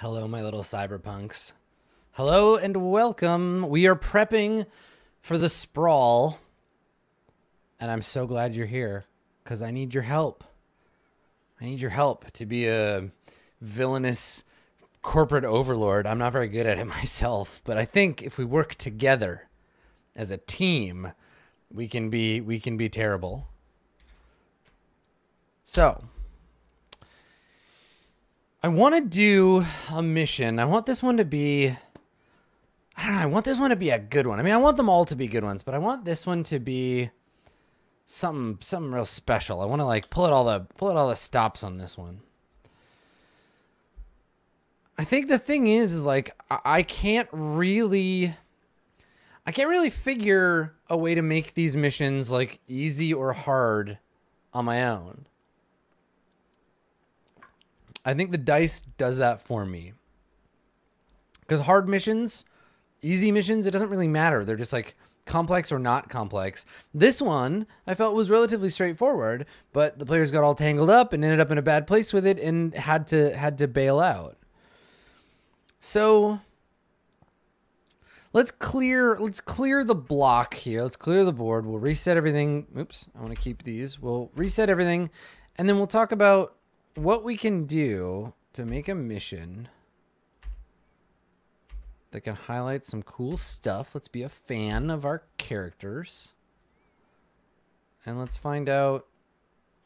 Hello, my little cyberpunks. Hello and welcome. We are prepping for the sprawl. And I'm so glad you're here because I need your help. I need your help to be a villainous corporate overlord. I'm not very good at it myself, but I think if we work together as a team, we can be we can be terrible. So, I want to do a mission. I want this one to be I don't know, I want this one to be a good one. I mean, I want them all to be good ones, but I want this one to be something something real special. I want to like pull it all the pull it all the stops on this one. I think the thing is is like I, I can't really I can't really figure a way to make these missions like easy or hard on my own. I think the dice does that for me. Cuz hard missions, easy missions, it doesn't really matter. They're just like complex or not complex. This one I felt was relatively straightforward, but the players got all tangled up and ended up in a bad place with it and had to had to bail out. So let's clear let's clear the block here. Let's clear the board. We'll reset everything. Oops, I want to keep these. We'll reset everything and then we'll talk about what we can do to make a mission that can highlight some cool stuff. Let's be a fan of our characters. And let's find out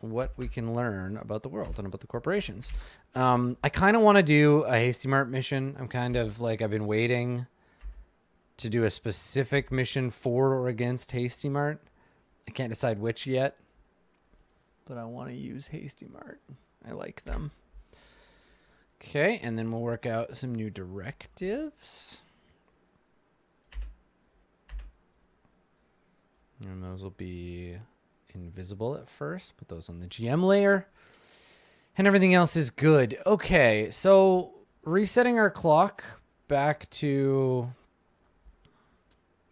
what we can learn about the world and about the corporations. Um, I kind of want to do a Hasty Mart mission. I'm kind of like, I've been waiting to do a specific mission for or against Hasty Mart. I can't decide which yet, but I want to use Hasty Mart. I like them. Okay, and then we'll work out some new directives. And those will be invisible at first. Put those on the GM layer. And everything else is good. Okay, so resetting our clock back to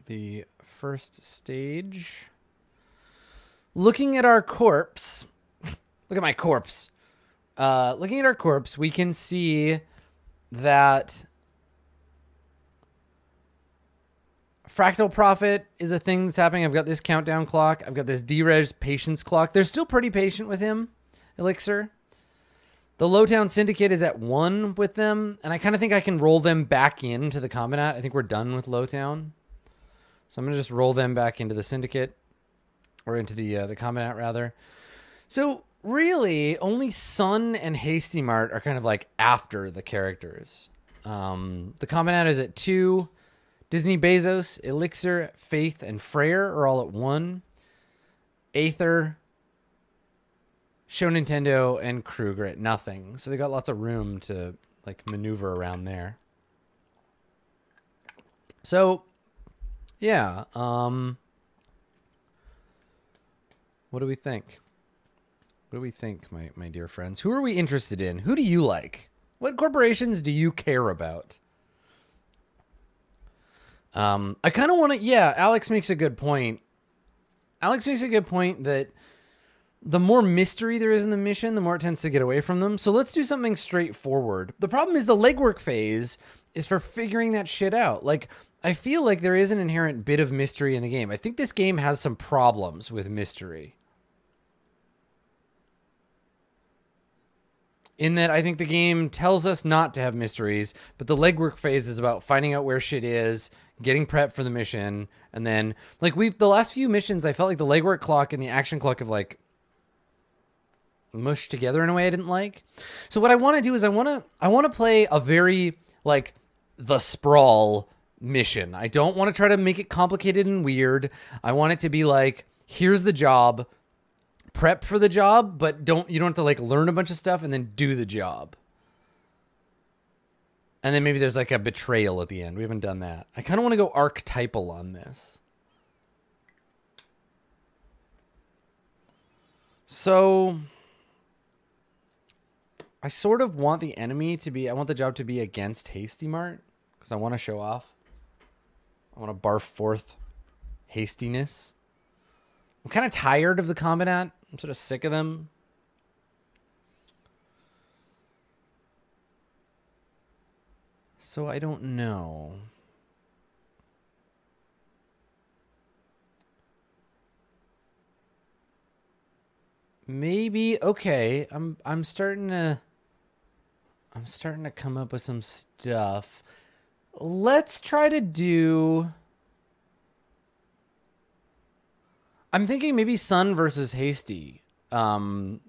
the first stage. Looking at our corpse. Look at my corpse. Uh, looking at our corpse, we can see that fractal profit is a thing that's happening. I've got this countdown clock. I've got this D-Res patience clock. They're still pretty patient with him, Elixir. The Lowtown Syndicate is at one with them, and I kind of think I can roll them back into the Combinat. I think we're done with Lowtown. So I'm going to just roll them back into the Syndicate, or into the uh, the Combinat, rather. So really only Sun and Hasty Mart are kind of like after the characters. Um, the Combinat is at two. Disney Bezos, Elixir, Faith, and Freyr are all at one. Aether, Show Nintendo, and Kruger at nothing. So they got lots of room to like maneuver around there. So, yeah. Um, what do we think? What do we think, my, my dear friends? Who are we interested in? Who do you like? What corporations do you care about? Um, I kind of want to, yeah, Alex makes a good point. Alex makes a good point that the more mystery there is in the mission, the more it tends to get away from them. So let's do something straightforward. The problem is the legwork phase is for figuring that shit out. Like, I feel like there is an inherent bit of mystery in the game. I think this game has some problems with mystery. In that I think the game tells us not to have mysteries, but the legwork phase is about finding out where shit is, getting prep for the mission, and then like we've the last few missions, I felt like the legwork clock and the action clock have like mushed together in a way I didn't like. So what I want to do is I want to I want to play a very like the sprawl mission. I don't want to try to make it complicated and weird. I want it to be like here's the job, prep for the job, but don't you don't have to like learn a bunch of stuff and then do the job. And then maybe there's like a betrayal at the end. We haven't done that. I kind of want to go archetypal on this. So I sort of want the enemy to be I want the job to be against Hasty Mart because I want to show off. I want to barf forth hastiness. I'm kind of tired of the Combinat. I'm sort of sick of them. So I don't know. Maybe okay. I'm I'm starting to I'm starting to come up with some stuff. Let's try to do I'm thinking maybe Sun versus Hasty. Um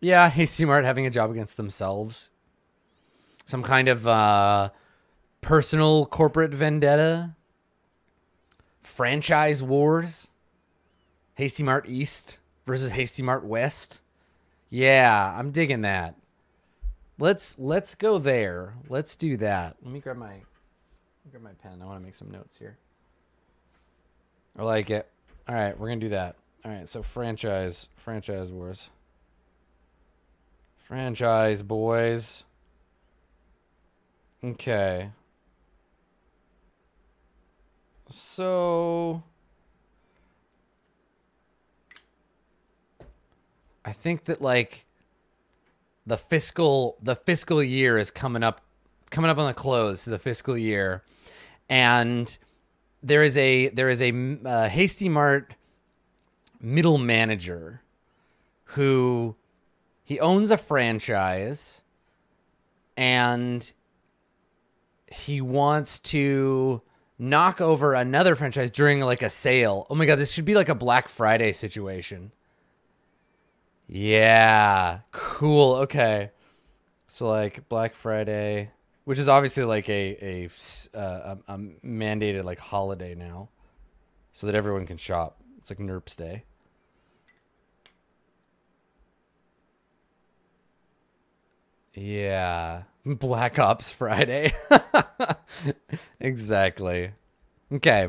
yeah, Hasty Mart having a job against themselves. Some kind of uh personal corporate vendetta. Franchise wars. Hasty Mart East versus Hasty Mart West. Yeah, I'm digging that. Let's let's go there. Let's do that. Let me grab my grab my pen. I want to make some notes here. I like it. All right, we're gonna do that. All right, so franchise franchise wars. Franchise boys. Okay. So I think that like the fiscal the fiscal year is coming up coming up on the close to the fiscal year and there is a there is a uh, hasty mart middle manager who he owns a franchise and he wants to knock over another franchise during like a sale. Oh my god, this should be like a Black Friday situation. Yeah, cool. Okay, so like Black Friday, which is obviously like a a, uh, a, a mandated like holiday now, so that everyone can shop. It's like NERPS Day. Yeah, Black Ops Friday. exactly. Okay.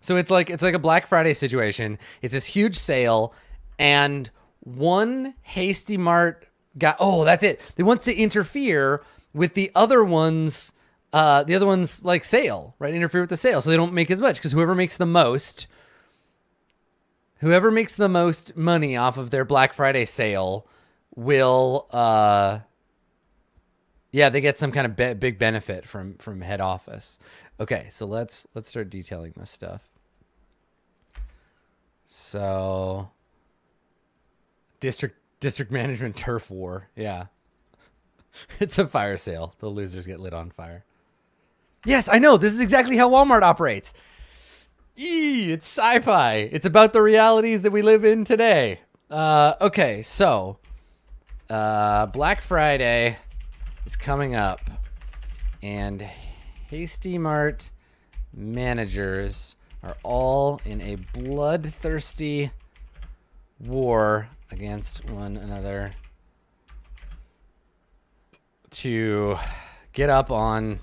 So it's like it's like a Black Friday situation. It's this huge sale and one hasty mart got oh that's it they want to interfere with the other one's uh the other one's like sale right interfere with the sale so they don't make as much because whoever makes the most whoever makes the most money off of their black friday sale will uh yeah they get some kind of be- big benefit from from head office okay so let's let's start detailing this stuff so district district management turf war. Yeah. It's a fire sale. The losers get lit on fire. Yes, I know. This is exactly how Walmart operates. Eee, it's sci-fi. It's about the realities that we live in today. Uh, okay, so uh, Black Friday is coming up, and Hasty Mart managers are all in a bloodthirsty war against one another to get up on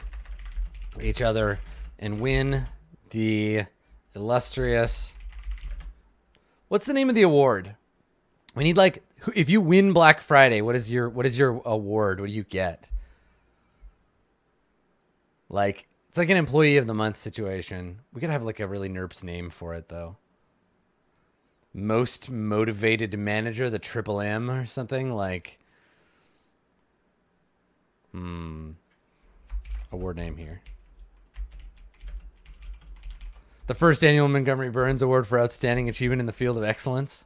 each other and win the illustrious what's the name of the award? We need like if you win black friday what is your what is your award? What do you get? Like it's like an employee of the month situation. We could have like a really nerps name for it though. Most motivated manager, the triple M or something like. Hmm. Award name here. The first annual Montgomery Burns Award for Outstanding Achievement in the Field of Excellence.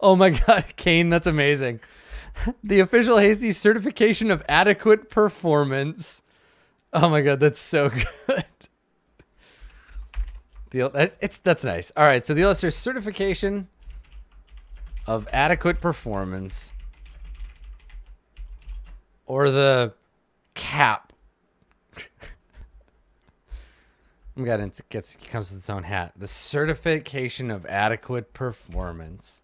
Oh my God, Kane, that's amazing. The official Hasty certification of adequate performance. Oh my God, that's so good. The, it's that's nice. All right, so the illustrator certification of adequate performance or the cap. I'm got it gets comes with its own hat. The certification of adequate performance.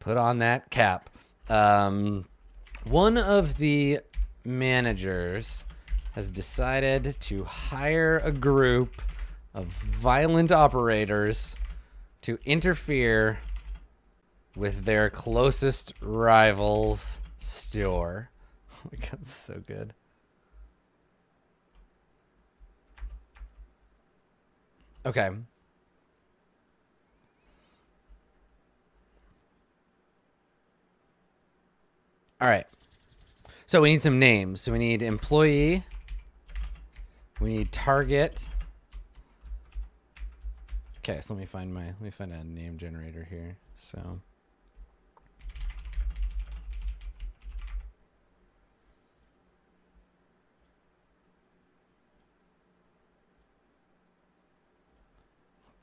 Put on that cap. Um, one of the managers has decided to hire a group of violent operators to interfere with their closest rival's store. My god, it's so good. Okay. All right. So we need some names. So we need employee. We need target. Okay, so let me find my let me find a name generator here. So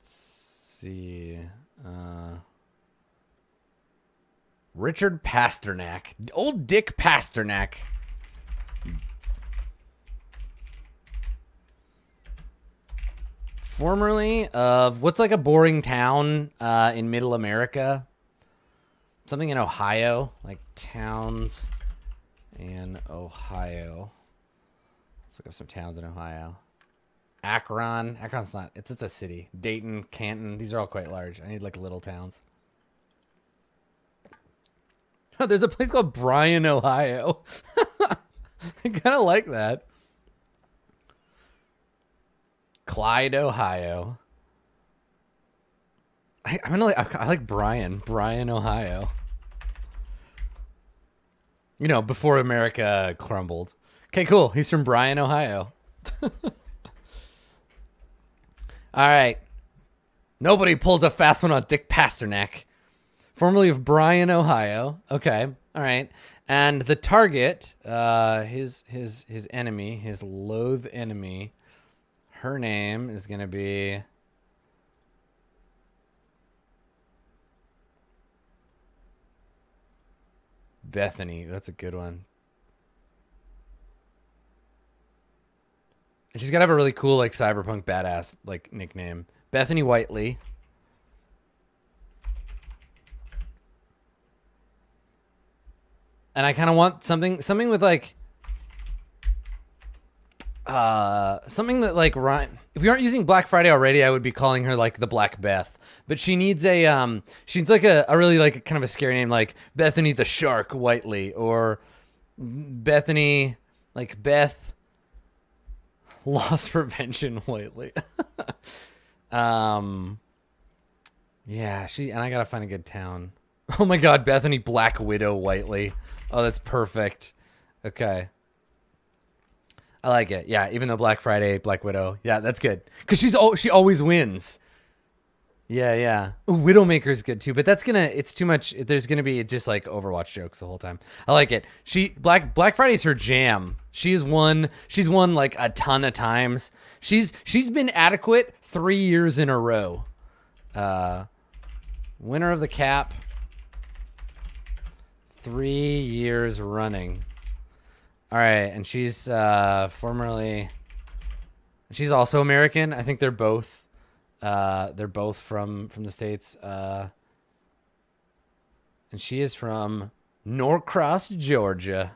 let's see. Uh Richard Pasternak. Old Dick Pasternak. Formerly of what's like a boring town uh, in middle America? Something in Ohio, like towns in Ohio. Let's look up some towns in Ohio. Akron. Akron's not, it's, it's a city. Dayton, Canton. These are all quite large. I need like little towns. Oh, there's a place called Bryan, Ohio. I kind of like that. Clyde, Ohio. I, I'm gonna like. I like Bryan, Bryan, Ohio. You know, before America crumbled. Okay, cool. He's from Bryan, Ohio. All right. Nobody pulls a fast one on Dick Pasternak formerly of Bryan, Ohio. Okay, all right. And the target, uh, his his his enemy, his loathe enemy, her name is gonna be. Bethany. That's a good one. And she's gotta have a really cool, like cyberpunk badass like nickname. Bethany Whiteley. and I kind of want something something with like uh something that like Ryan if we aren't using Black Friday already I would be calling her like the Black Beth but she needs a um she needs like a, a really like kind of a scary name like Bethany the Shark Whiteley or Bethany like Beth loss prevention Whiteley um yeah she and I gotta find a good town oh my god Bethany Black Widow Whiteley Oh, that's perfect. Okay. I like it. Yeah, even though Black Friday, Black Widow. Yeah, that's good. Cuz she's oh, she always wins. Yeah, yeah. Ooh, Widowmaker's good too, but that's gonna it's too much. There's gonna be just like Overwatch jokes the whole time. I like it. She Black Black Friday's her jam. She's won. She's won like a ton of times. She's she's been adequate three years in a row. Uh, winner of the cap. Three years running. All right, and she's uh, formerly. She's also American. I think they're both. Uh, they're both from from the states. Uh, and she is from Norcross, Georgia.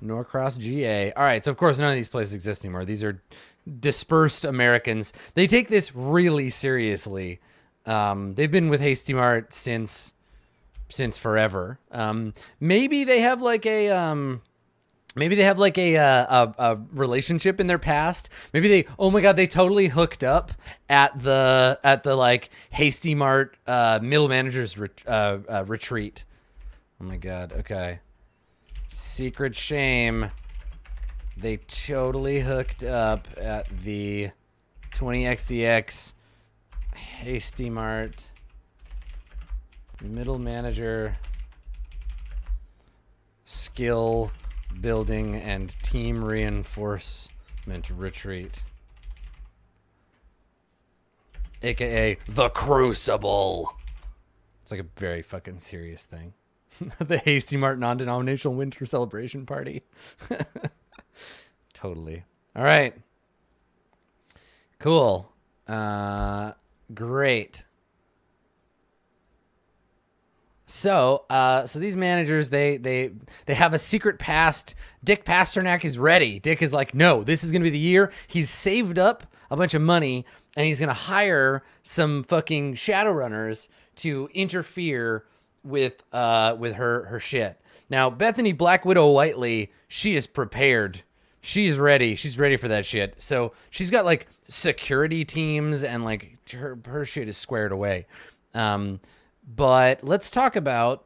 Norcross, GA. All right, so of course none of these places exist anymore. These are dispersed Americans. They take this really seriously. Um, they've been with Hasty Mart since since forever. Um, maybe they have like a um, maybe they have like a, uh, a, a relationship in their past. Maybe they oh my god they totally hooked up at the at the like Hasty Mart uh, middle managers uh, uh, retreat. Oh my god. Okay. Secret shame. They totally hooked up at the 20xdx Hasty Mart. Middle manager. Skill building and team reinforcement retreat. AKA the Crucible. It's like a very fucking serious thing. the Hasty Mart non denominational winter celebration party. totally. All right. Cool. Uh, Great. So, uh, so these managers, they they they have a secret past. Dick Pasternak is ready. Dick is like, no, this is gonna be the year. He's saved up a bunch of money, and he's gonna hire some fucking Shadowrunners to interfere with uh with her her shit. Now, Bethany Black Widow Whiteley, she is prepared. She is ready. She's ready for that shit. So she's got like security teams and like her her shit is squared away. Um, but let's talk about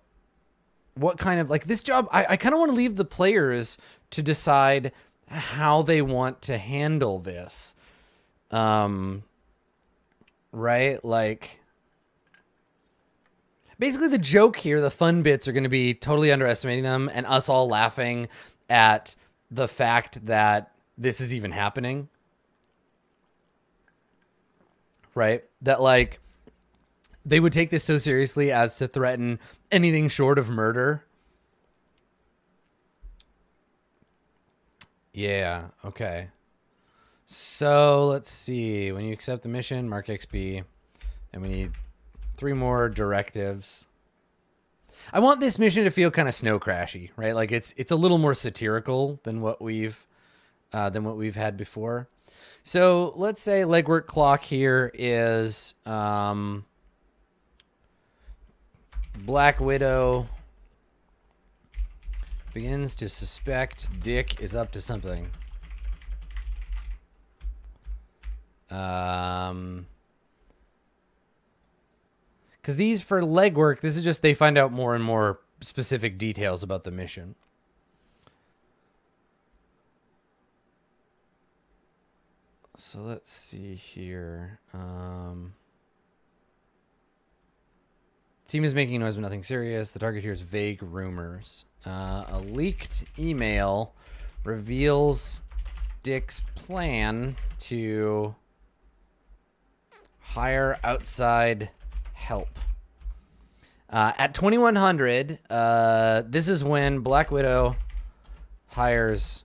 what kind of like this job I, I kind of want to leave the players to decide how they want to handle this. Um right? Like basically the joke here, the fun bits are going to be totally underestimating them and us all laughing at the fact that this is even happening. Right? That like they would take this so seriously as to threaten anything short of murder. Yeah, okay. So let's see. When you accept the mission, mark XP. And we need three more directives. I want this mission to feel kind of snow crashy, right? Like it's it's a little more satirical than what we've uh, than what we've had before. So let's say legwork clock here is um, Black Widow begins to suspect Dick is up to something. Um, because these for legwork, this is just they find out more and more specific details about the mission. So let's see here. Um, team is making noise but nothing serious. The target here is vague rumors. Uh, a leaked email reveals Dick's plan to hire outside help. Uh, at 2100, uh, this is when Black Widow hires.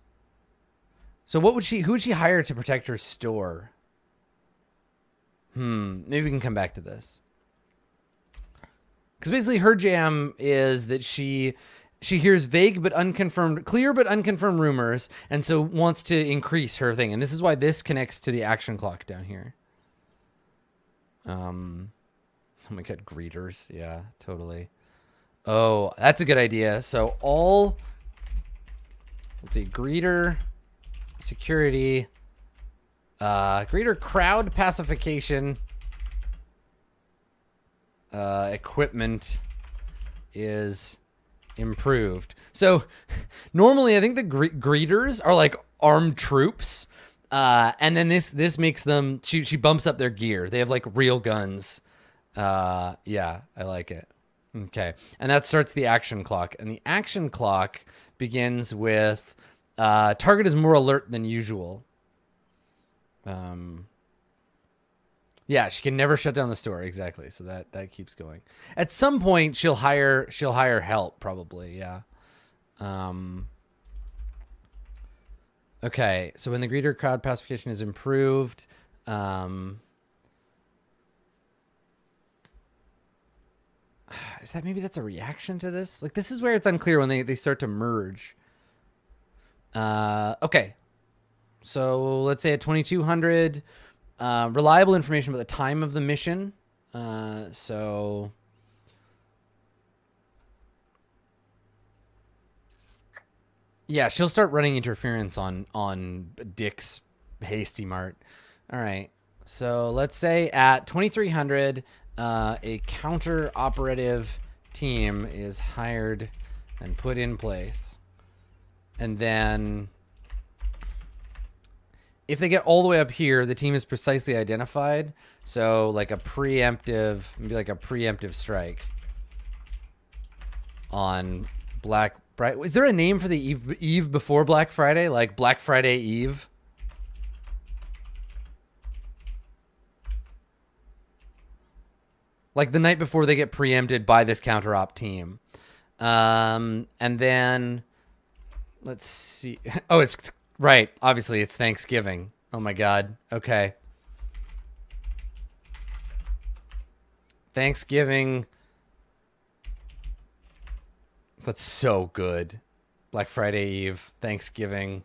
So what would she? Who would she hire to protect her store? Hmm. Maybe we can come back to this. Because basically, her jam is that she she hears vague but unconfirmed, clear but unconfirmed rumors, and so wants to increase her thing. And this is why this connects to the action clock down here. Um. Oh my god, greeters. Yeah, totally. Oh, that's a good idea. So all let's see, greeter security uh greeter crowd pacification uh equipment is improved. So normally I think the gre greeters are like armed troops. Uh, and then this this makes them she she bumps up their gear. They have like real guns uh, yeah, I like it. Okay. And that starts the action clock. And the action clock begins with uh, target is more alert than usual. Um, yeah, she can never shut down the store. Exactly. So that that keeps going. At some point, she'll hire she'll hire help. Probably. Yeah. Um. Okay. So when the greeter crowd pacification is improved, um, is that maybe that's a reaction to this? Like this is where it's unclear when they, they start to merge. Uh, okay. So let's say at 2200, uh, reliable information about the time of the mission. Uh, so yeah, she'll start running interference on, on Dick's hasty mart. All right. So let's say at 2300, uh, a counter operative team is hired and put in place. And then if they get all the way up here, the team is precisely identified. So like a preemptive, maybe like a preemptive strike on Black Friday. Is there a name for the eve, eve before Black Friday? Like Black Friday Eve? like the night before they get preempted by this counter op team. Um, and then let's see. Oh, it's right. Obviously, it's Thanksgiving. Oh my God. Okay. Thanksgiving. That's so good. Black Friday Eve, Thanksgiving.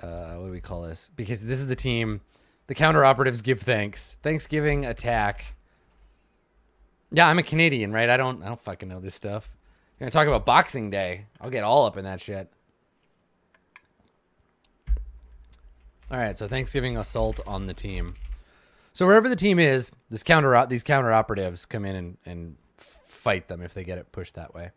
Uh, what do we call this? Because this is the team the counter operatives give thanks. Thanksgiving attack. Yeah, I'm a Canadian, right? I don't I don't fucking know this stuff. You're gonna talk about Boxing Day. I'll get all up in that shit. All right, so Thanksgiving assault on the team. So wherever the team is, this counter these counter operatives come in and, and fight them if they get it pushed that way.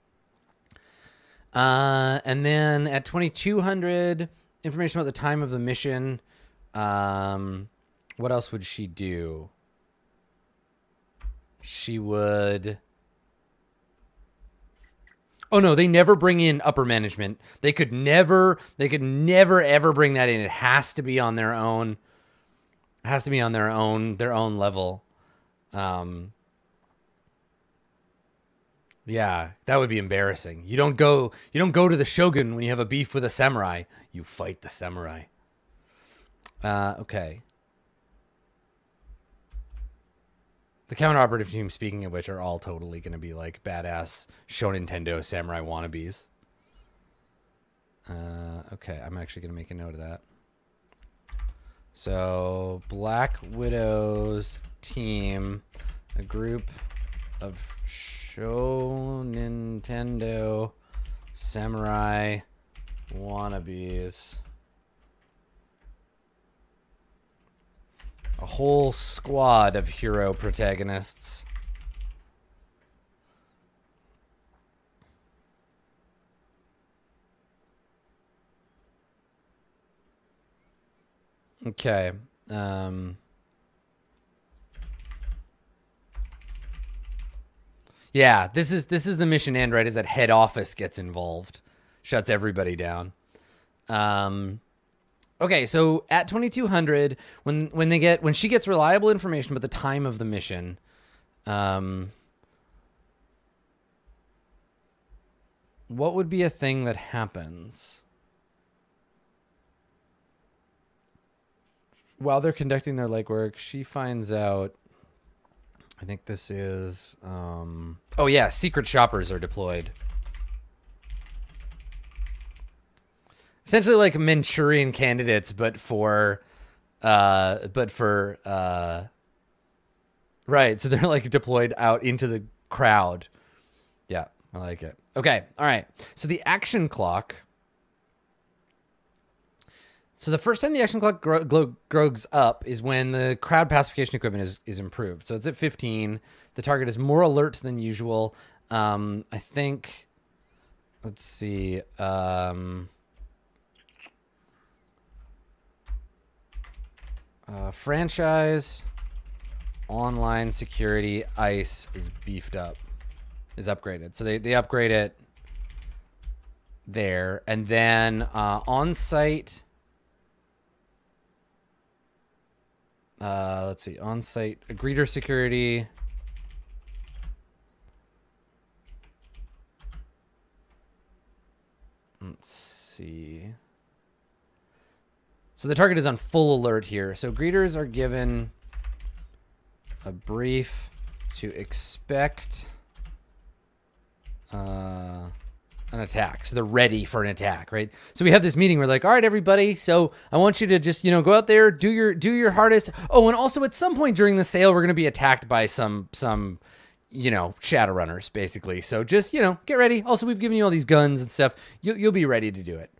Uh, and then at 2200, information about the time of the mission. Um, what else would she do? She would. Oh no, they never bring in upper management. They could never, they could never ever bring that in. It has to be on their own. It has to be on their own, their own level. Um, yeah, that would be embarrassing. You don't go you don't go to the shogun when you have a beef with a samurai. You fight the samurai. Uh, okay. The counter operative team, speaking of which, are all totally going to be like badass Show Nintendo samurai wannabes. Uh, okay, I'm actually going to make a note of that. So, Black Widow's team, a group of Show Nintendo Samurai wannabes. A whole squad of hero protagonists. Okay. Um, yeah, this is this is the mission end, right? Is that head office gets involved, shuts everybody down. Um, okay, so at 2200, when when they get when she gets reliable information about the time of the mission, um, what would be a thing that happens? while they're conducting their legwork, she finds out. I think this is. Um, oh yeah, secret shoppers are deployed. Essentially, like Manchurian candidates, but for, uh, but for, uh, right. So they're like deployed out into the crowd. Yeah, I like it. Okay, all right. So the action clock so the first time the action clock gro- gro- grows up is when the crowd pacification equipment is, is improved. So it's at 15. The target is more alert than usual. Um, I think, let's see. Um, uh, franchise, online security, ICE is beefed up, is upgraded. So they, they upgrade it there. And then uh, on site Uh, let's see, on-site greeter security. Let's see. So the target is on full alert here. So greeters are given a brief to expect uh, an attack. So they're ready for an attack, right? So we have this meeting. We're like, all right, everybody. So I want you to just, you know, go out there, do your do your hardest. Oh, and also at some point during the sale, we're gonna be attacked by some some, you know, shadowrunners, basically. So just, you know, get ready. Also, we've given you all these guns and stuff. You'll you'll be ready to do it.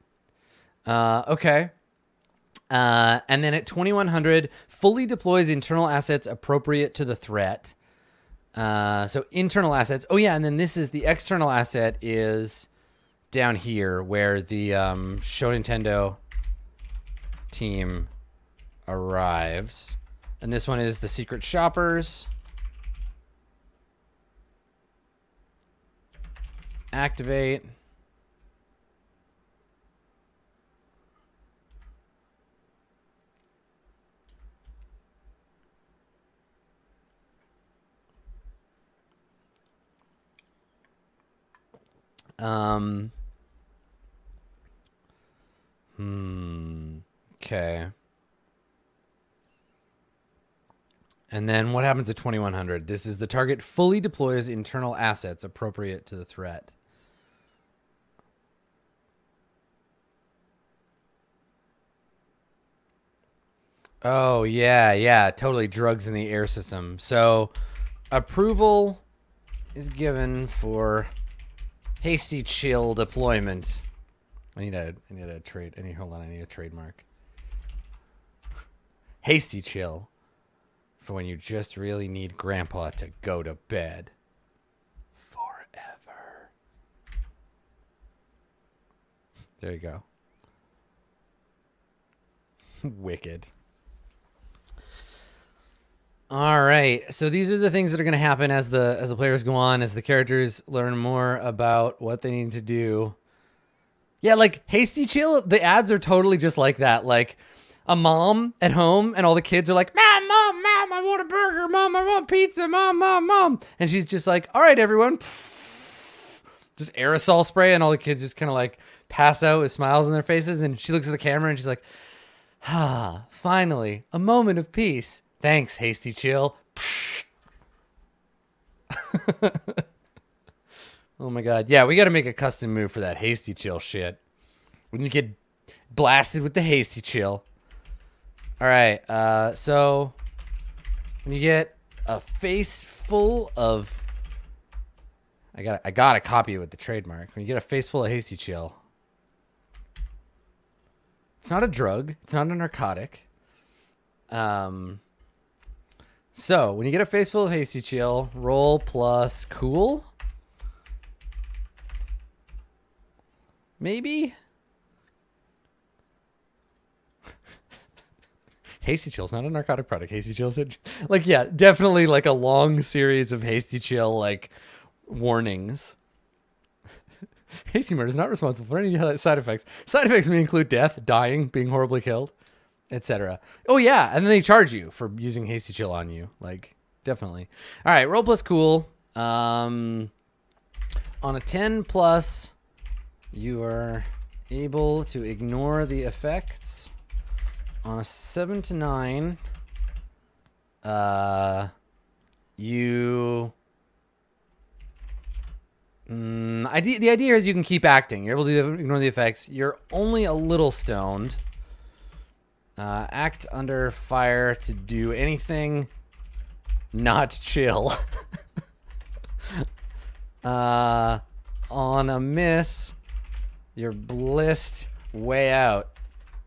Uh, okay. Uh, and then at 2100, fully deploys internal assets appropriate to the threat. Uh, so internal assets. Oh yeah, and then this is the external asset is down here where the um, Show Nintendo team arrives. And this one is the Secret Shoppers. Activate. Um, Hmm. Okay. And then what happens at 2100? This is the target fully deploys internal assets appropriate to the threat. Oh, yeah, yeah, totally drugs in the air system. So, approval is given for Hasty chill deployment. I need a I need a trade I need hold on, I need a trademark. Hasty chill. For when you just really need grandpa to go to bed. Forever. There you go. Wicked. All right. So these are the things that are going to happen as the as the players go on, as the characters learn more about what they need to do. Yeah, like Hasty Chill, the ads are totally just like that. Like a mom at home and all the kids are like, "Mom, mom, mom, I want a burger. Mom, I want pizza. Mom, mom, mom." And she's just like, "All right, everyone." Just aerosol spray and all the kids just kind of like pass out with smiles on their faces and she looks at the camera and she's like, "Ah, finally, a moment of peace." Thanks, Hasty Chill. oh my god. Yeah, we got to make a custom move for that Hasty Chill shit. When you get blasted with the Hasty Chill. All right. Uh, so when you get a face full of I got I got to copy it with the trademark. When you get a face full of Hasty Chill. It's not a drug. It's not a narcotic. Um so, when you get a face full of Hasty Chill, roll plus cool. Maybe? Hasty Chill's not a narcotic product. Hasty Chill's a, like, yeah, definitely like a long series of Hasty Chill, like, warnings. Hasty Murder is not responsible for any side effects. Side effects may include death, dying, being horribly killed etc. Oh yeah, and then they charge you for using hasty chill on you. Like definitely. All right, roll plus cool. Um, on a 10 plus, you are able to ignore the effects. On a 7 to 9, uh, you Mm, idea, the idea is you can keep acting. You're able to ignore the effects. You're only a little stoned. Uh, act under fire to do anything not chill. uh, on a miss, you're blissed way out.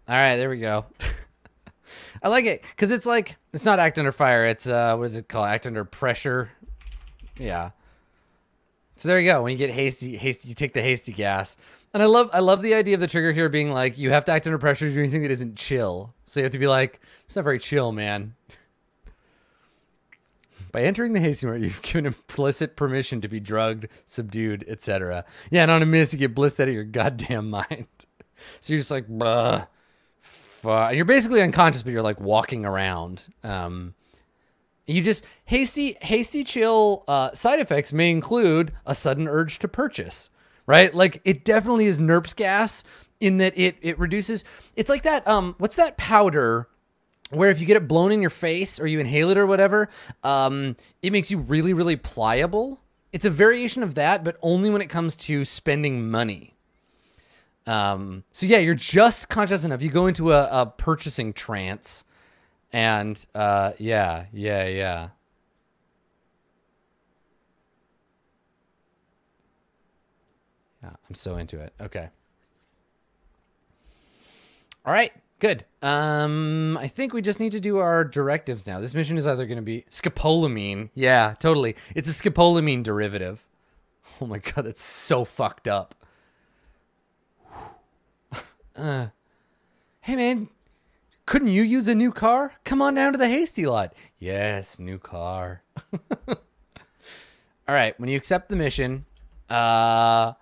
All right, there we go. I like it because it's like it's not act under fire. It's uh, what is it called? Act under pressure. Yeah. So there you go. When you get hasty, hasty, you take the hasty gas. And I love I love the idea of the trigger here being like you have to act under pressure to do anything that isn't chill. So you have to be like, it's not very chill, man. By entering the hasty mode, you've given implicit permission to be drugged, subdued, etc. Yeah, and on a miss, you get blissed out of your goddamn mind. So you're just like, bruh. And you're basically unconscious, but you're like walking around. Um, you just hasty, hasty chill uh, side effects may include a sudden urge to purchase right? Like it definitely is NERPS gas in that it it reduces. It's like that. Um, what's that powder? Where if you get it blown in your face or you inhale it or whatever, um, it makes you really really pliable. It's a variation of that, but only when it comes to spending money. Um, so yeah, you're just conscious enough. You go into a, a purchasing trance, and uh, yeah, yeah, yeah. I'm so into it. Okay. All right, good. Um, I think we just need to do our directives now. This mission is either going to be scopolamine. Yeah, totally. It's a scopolamine derivative. Oh my god, that's so fucked up. uh, hey man, couldn't you use a new car? Come on down to the hasty lot. Yes, new car. All right, when you accept the mission, uh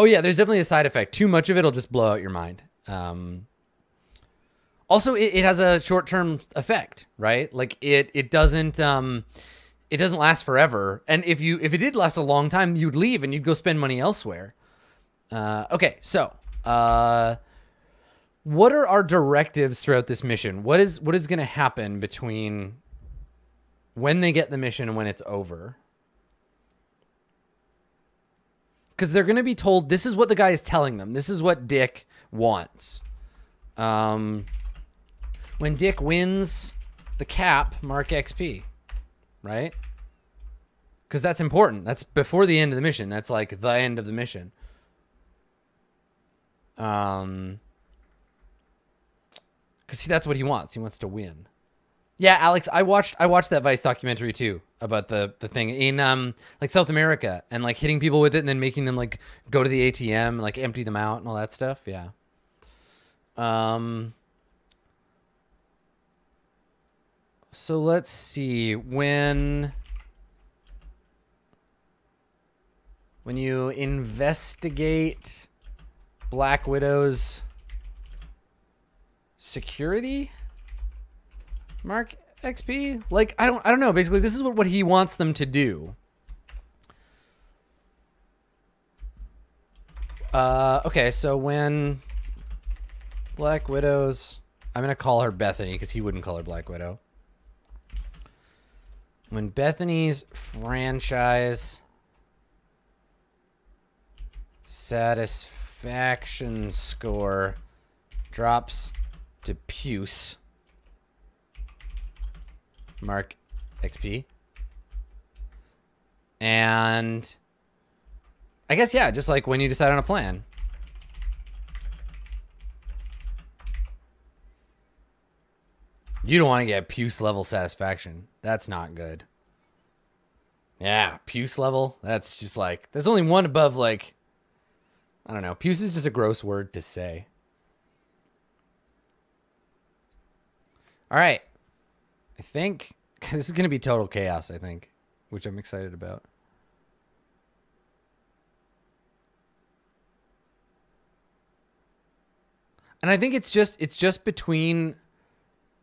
Oh yeah, there's definitely a side effect. Too much of it'll just blow out your mind. Um, also, it, it has a short-term effect, right? Like it it doesn't um, it doesn't last forever. And if you if it did last a long time, you'd leave and you'd go spend money elsewhere. Uh, okay, so uh, what are our directives throughout this mission? What is what is going to happen between when they get the mission and when it's over? Because they're going to be told this is what the guy is telling them. This is what Dick wants. Um, when Dick wins the cap, mark XP, right? Because that's important. That's before the end of the mission. That's like the end of the mission. Um, because see, that's what he wants. He wants to win. Yeah, Alex, I watched I watched that Vice documentary too about the the thing in um like South America and like hitting people with it and then making them like go to the ATM and like empty them out and all that stuff. Yeah. Um So let's see when when you investigate Black Widow's security Mark XP? Like I don't I don't know. Basically, this is what, what he wants them to do. Uh okay, so when Black Widows I'm gonna call her Bethany because he wouldn't call her Black Widow. When Bethany's franchise satisfaction score drops to puce mark XP. And I guess, yeah, just like when you decide on a plan. You don't want to get puce level satisfaction. That's not good. Yeah, puce level. That's just like, there's only one above like, I don't know. Puce is just a gross word to say. All right. I think this is going to be total chaos, I think, which I'm excited about. And I think it's just it's just between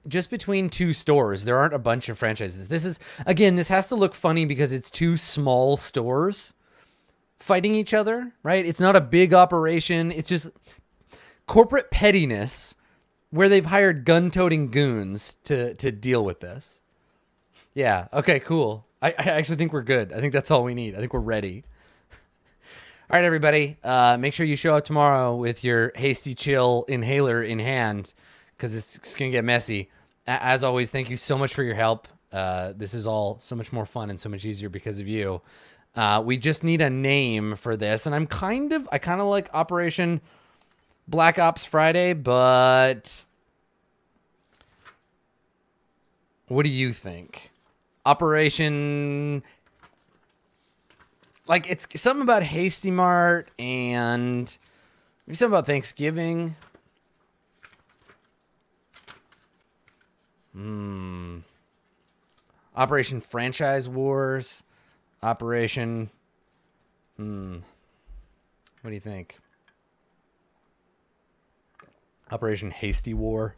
just between two stores. There aren't a bunch of franchises. This is again, this has to look funny because it's two small stores fighting each other, right? It's not a big operation. It's just corporate pettiness where they've hired gun-toting goons to to deal with this. Yeah. Okay. Cool. I, I actually think we're good. I think that's all we need. I think we're ready. all right, everybody. Uh, make sure you show up tomorrow with your hasty chill inhaler in hand, because it's, it's gonna get messy. As always, thank you so much for your help. Uh, this is all so much more fun and so much easier because of you. Uh, we just need a name for this, and I'm kind of I kind of like Operation Black Ops Friday, but what do you think? Operation like it's something about Hasty Mart and maybe something about Thanksgiving. Hmm. Operation Franchise Wars. Operation. Hmm. What do you think? Operation Hasty War.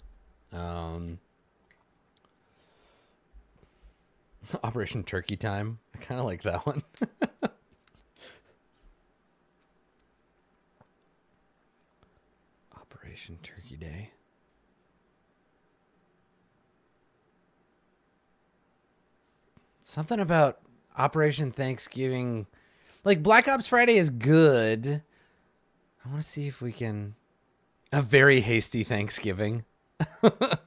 Um, Operation Turkey Time. I kind of like that one. Operation Turkey Day. Something about Operation Thanksgiving. Like Black Ops Friday is good. I want to see if we can. A very hasty Thanksgiving.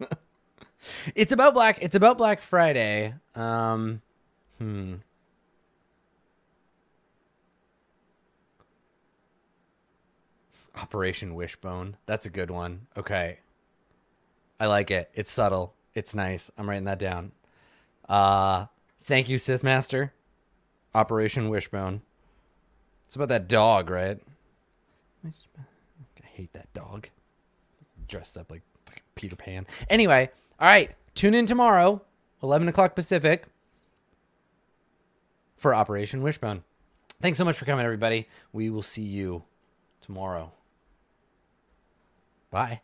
it's about Black. It's about Black Friday. Um, hmm. Operation Wishbone. That's a good one. Okay. I like it. It's subtle. It's nice. I'm writing that down. Uh, thank you, Sith Master. Operation Wishbone. It's about that dog, right? hate that dog. Dressed up like Peter Pan. Anyway, all right. Tune in tomorrow, 11 o'clock Pacific, for Operation Wishbone. Thanks so much for coming, everybody. We will see you tomorrow. Bye.